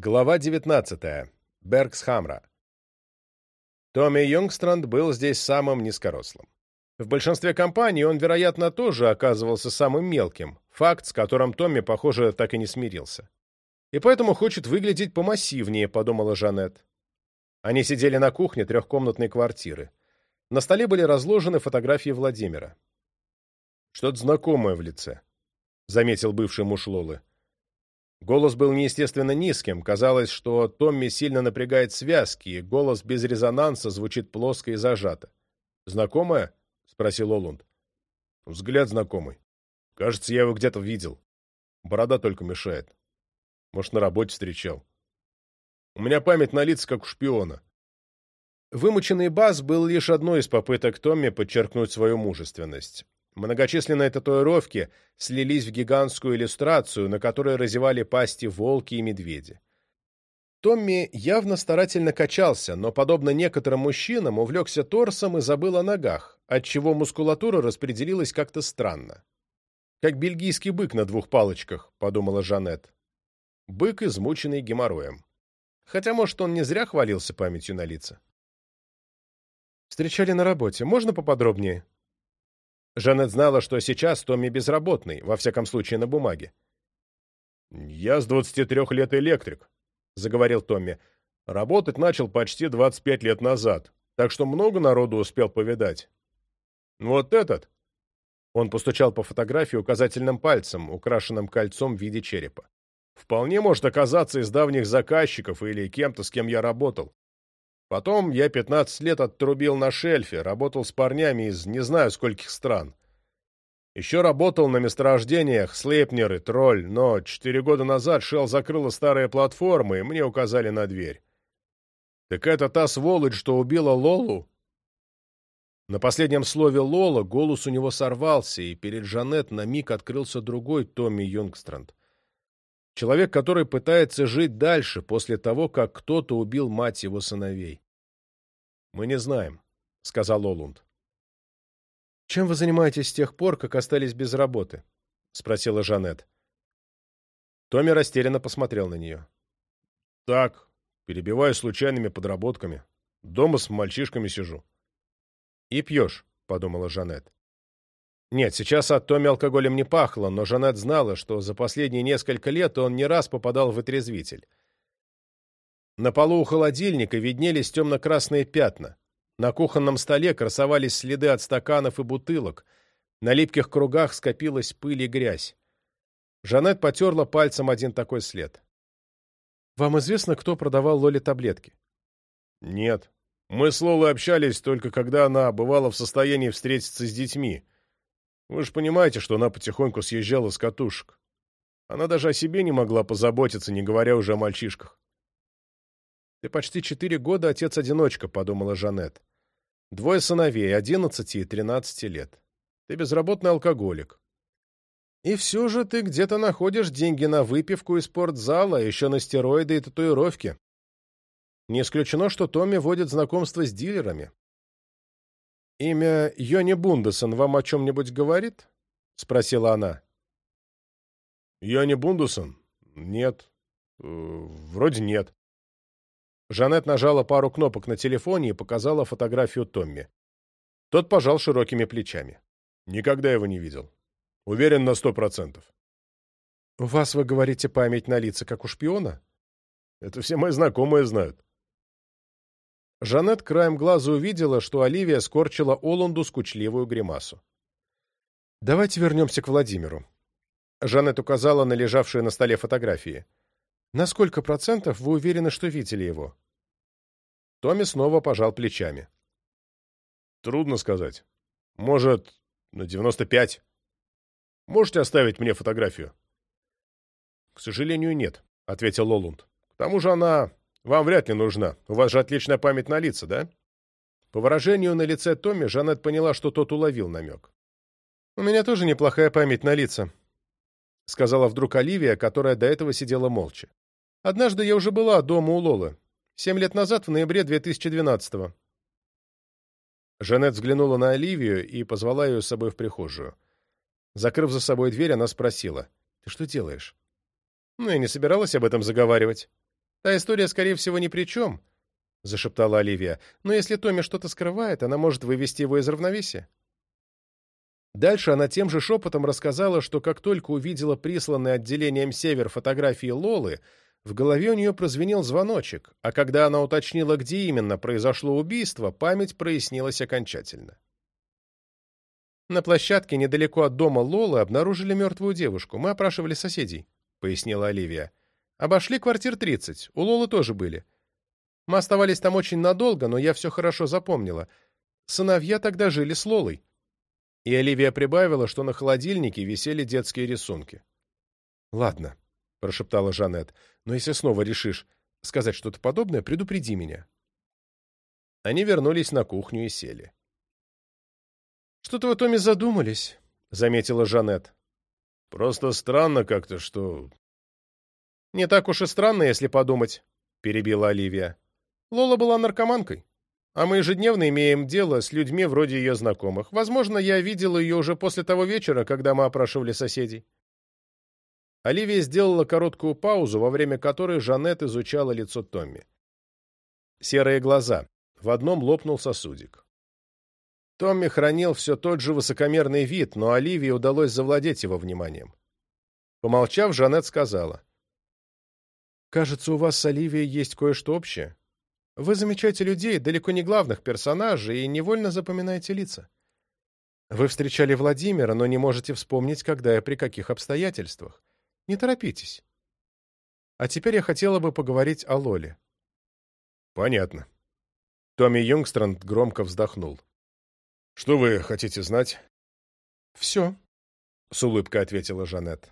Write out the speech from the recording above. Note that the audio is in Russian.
Глава 19. Берг. Томми Йонгстранд был здесь самым низкорослым. В большинстве компаний он, вероятно, тоже оказывался самым мелким, факт, с которым Томми, похоже, так и не смирился. «И поэтому хочет выглядеть помассивнее», — подумала Жанет. Они сидели на кухне трехкомнатной квартиры. На столе были разложены фотографии Владимира. «Что-то знакомое в лице», — заметил бывший муж Лолы. Голос был неестественно низким, казалось, что Томми сильно напрягает связки, и голос без резонанса звучит плоско и зажато. «Знакомая?» — спросил Олунд. «Взгляд знакомый. Кажется, я его где-то видел. Борода только мешает. Может, на работе встречал. У меня память на лица, как у шпиона». Вымученный бас был лишь одной из попыток Томми подчеркнуть свою мужественность. Многочисленные татуировки слились в гигантскую иллюстрацию, на которой разевали пасти волки и медведи. Томми явно старательно качался, но, подобно некоторым мужчинам, увлекся торсом и забыл о ногах, отчего мускулатура распределилась как-то странно. «Как бельгийский бык на двух палочках», — подумала Жанет. Бык, измученный геморроем. Хотя, может, он не зря хвалился памятью на лица. «Встречали на работе. Можно поподробнее?» Жанет знала, что сейчас Томми безработный, во всяком случае на бумаге. «Я с 23 лет электрик», — заговорил Томми. «Работать начал почти 25 лет назад, так что много народу успел повидать. Вот этот!» Он постучал по фотографии указательным пальцем, украшенным кольцом в виде черепа. «Вполне может оказаться из давних заказчиков или кем-то, с кем я работал. Потом я 15 лет оттрубил на шельфе, работал с парнями из не знаю скольких стран. Еще работал на месторождениях Слепнер и Тролль, но четыре года назад Шелл закрыла старые платформы, и мне указали на дверь. Так это та сволочь, что убила Лолу? На последнем слове «Лола» голос у него сорвался, и перед Жанет на миг открылся другой Томми Юнгстранд. Человек, который пытается жить дальше, после того, как кто-то убил мать его сыновей. «Мы не знаем», — сказал Олунд. «Чем вы занимаетесь с тех пор, как остались без работы?» — спросила Жанет. Томми растерянно посмотрел на нее. «Так, перебиваю случайными подработками. Дома с мальчишками сижу». «И пьешь», — подумала Жанет. Нет, сейчас от Томми алкоголем не пахло, но Жанет знала, что за последние несколько лет он не раз попадал в отрезвитель. На полу у холодильника виднелись темно-красные пятна. На кухонном столе красовались следы от стаканов и бутылок. На липких кругах скопилась пыль и грязь. Жанет потерла пальцем один такой след. «Вам известно, кто продавал Лоле таблетки?» «Нет. Мы с Лолой общались только когда она бывала в состоянии встретиться с детьми. Вы же понимаете, что она потихоньку съезжала с катушек. Она даже о себе не могла позаботиться, не говоря уже о мальчишках». «Ты почти четыре года отец-одиночка», — подумала Жанет. Двое сыновей, 11 и 13 лет. Ты безработный алкоголик. И все же ты где-то находишь деньги на выпивку и спортзал, а еще на стероиды и татуировки. Не исключено, что Томми водит знакомство с дилерами. «Имя Йони Бундесон вам о чем-нибудь говорит?» — спросила она. «Йони Бундесон? Нет. Э, вроде нет. Жанет нажала пару кнопок на телефоне и показала фотографию Томми. Тот пожал широкими плечами. «Никогда его не видел. Уверен на сто процентов». «У вас, вы говорите, память на лица, как у шпиона?» «Это все мои знакомые знают». Жанет краем глаза увидела, что Оливия скорчила Оланду скучливую гримасу. «Давайте вернемся к Владимиру». Жанет указала на лежавшие на столе фотографии. На сколько процентов вы уверены, что видели его? Томми снова пожал плечами. Трудно сказать. Может, на 95. Можете оставить мне фотографию? К сожалению, нет, ответил Лолунд. К тому же она вам вряд ли нужна. У вас же отличная память на лица, да? По выражению на лице Томми Жанет поняла, что тот уловил намек. «У меня тоже неплохая память на лица», — сказала вдруг Оливия, которая до этого сидела молча. Однажды я уже была дома у Лолы. Семь лет назад, в ноябре 2012-го. Жанет взглянула на Оливию и позвала ее с собой в прихожую. Закрыв за собой дверь, она спросила. «Ты что делаешь?» «Ну, я не собиралась об этом заговаривать. Та история, скорее всего, ни при чем», — зашептала Оливия. «Но если Томми что-то скрывает, она может вывести его из равновесия». Дальше она тем же шепотом рассказала, что как только увидела присланные отделением «Север» фотографии Лолы, в голове у нее прозвенел звоночек, а когда она уточнила, где именно произошло убийство, память прояснилась окончательно. «На площадке недалеко от дома Лолы обнаружили мертвую девушку. Мы опрашивали соседей», — пояснила Оливия. «Обошли квартир 30. У Лолы тоже были. Мы оставались там очень надолго, но я все хорошо запомнила. Сыновья тогда жили с Лолой». И Оливия прибавила, что на холодильнике висели детские рисунки. «Ладно», — прошептала Жанет. «Но если снова решишь сказать что-то подобное, предупреди меня». Они вернулись на кухню и сели. «Что-то вы, Томми, задумались», — заметила Жанет. «Просто странно как-то, что...» «Не так уж и странно, если подумать», — перебила Оливия. «Лола была наркоманкой, а мы ежедневно имеем дело с людьми вроде ее знакомых. Возможно, я видела ее уже после того вечера, когда мы опрашивали соседей». Оливия сделала короткую паузу, во время которой Жанет изучала лицо Томми. Серые глаза. В одном лопнул сосудик. Томми хранил все тот же высокомерный вид, но Оливии удалось завладеть его вниманием. Помолчав, Жанет сказала. «Кажется, у вас с Оливией есть кое-что общее. Вы замечаете людей, далеко не главных персонажей, и невольно запоминаете лица. Вы встречали Владимира, но не можете вспомнить, когда и при каких обстоятельствах. Не торопитесь. А теперь я хотела бы поговорить о Лоле. Понятно. Томми Юнгстранд громко вздохнул. Что вы хотите знать? Все, — с улыбкой ответила Жанет.